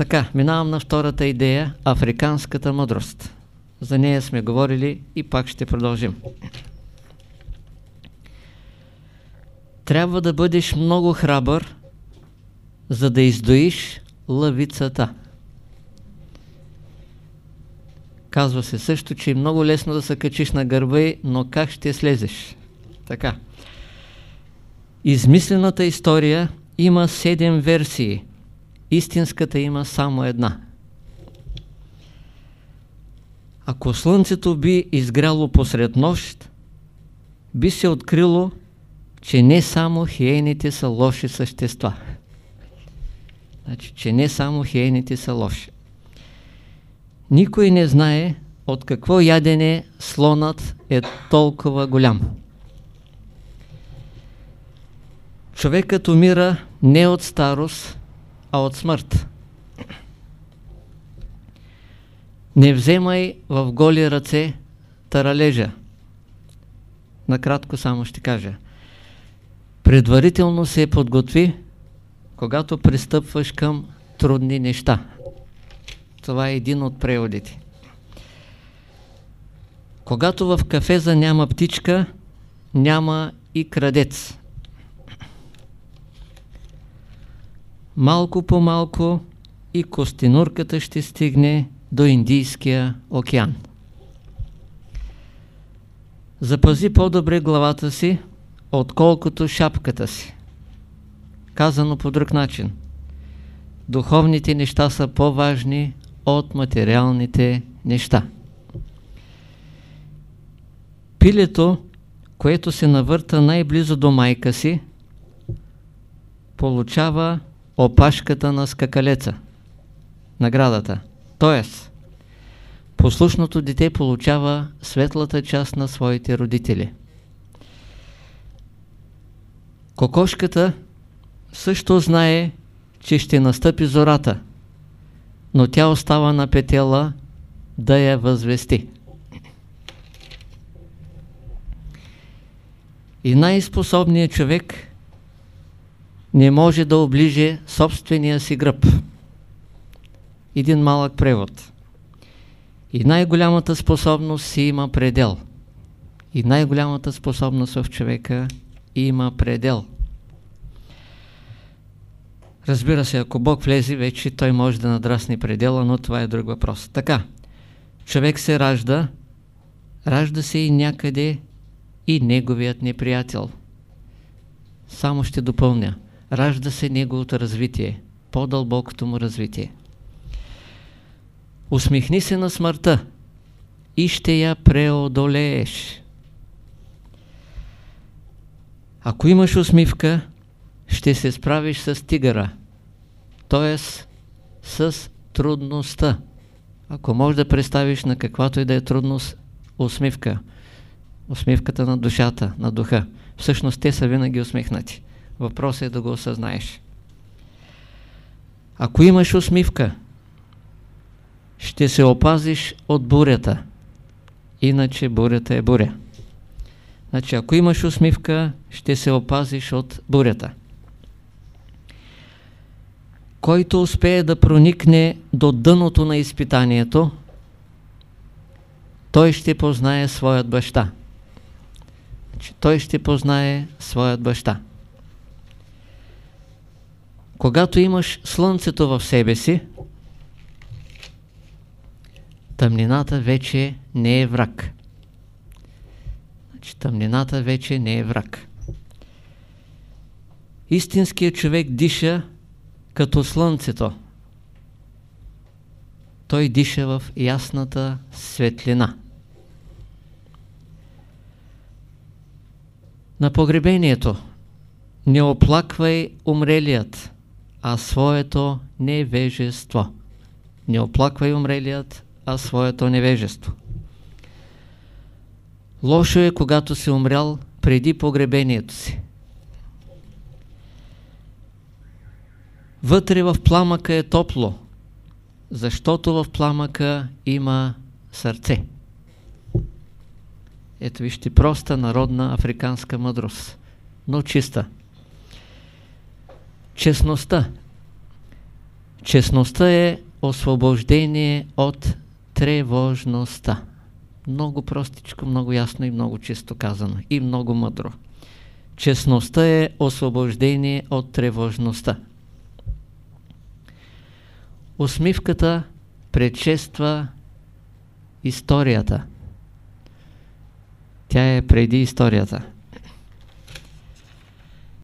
Така, минавам на втората идея – африканската мъдрост. За нея сме говорили и пак ще продължим. Трябва да бъдеш много храбър, за да издоиш лъвицата. Казва се също, че е много лесно да се качиш на гърба но как ще слезеш? Така. Измислената история има седем версии. Истинската има само една. Ако слънцето би изгряло посред нощ, би се открило, че не само хиените са лоши същества. Значи, че не само хиените са лоши. Никой не знае от какво ядене слонът е толкова голям. Човекът умира не от старост, а от смърт. Не вземай в голи ръце таралежа. Накратко само ще кажа. Предварително се подготви, когато пристъпваш към трудни неща. Това е един от преводите. Когато в кафеза няма птичка, няма и крадец. Малко по малко и костенурката ще стигне до Индийския океан. Запази по-добре главата си, отколкото шапката си. Казано по друг начин. Духовните неща са по-важни от материалните неща. Пилето, което се навърта най-близо до майка си, получава опашката на скакалеца, наградата. Тоест, послушното дете получава светлата част на своите родители. Кокошката също знае, че ще настъпи зората, но тя остава на петела да я възвести. И най-способният човек не може да оближе собствения си гръб. Един малък превод. И най-голямата способност си има предел. И най-голямата способност в човека има предел. Разбира се, ако Бог влезе, вече той може да надрасне предела, но това е друг въпрос. Така, човек се ражда, ражда се и някъде и неговият неприятел. Само ще допълня. Ражда се неговото развитие, по-дълбокото му развитие. Усмихни се на смъртта и ще я преодолееш. Ако имаш усмивка, ще се справиш с тигъра, т.е. с трудността. Ако можеш да представиш на каквато и да е трудност усмивка, усмивката на душата, на духа, всъщност те са винаги усмихнати. Въпросът е да го осъзнаеш. Ако имаш усмивка, ще се опазиш от бурята. Иначе бурята е буря. Значи, ако имаш усмивка, ще се опазиш от бурята. Който успее да проникне до дъното на изпитанието, той ще познае своят баща. Значи, той ще познае своят баща. Когато имаш слънцето в себе си, тъмнината вече не е враг. Значи, тъмнината вече не е враг. Истинският човек диша като слънцето. Той диша в ясната светлина. На погребението не оплаквай умрелият, а своето невежество. Не оплаквай умрелият, а своето невежество. Лошо е, когато си умрял преди погребението си. Вътре в пламъка е топло, защото в пламъка има сърце. Ето вижте проста народна африканска мъдрост, но чиста. Честността. Честността е освобождение от тревожността. Много простичко, много ясно и много чисто казано. И много мъдро. Честността е освобождение от тревожността. Усмивката предшества историята. Тя е преди историята.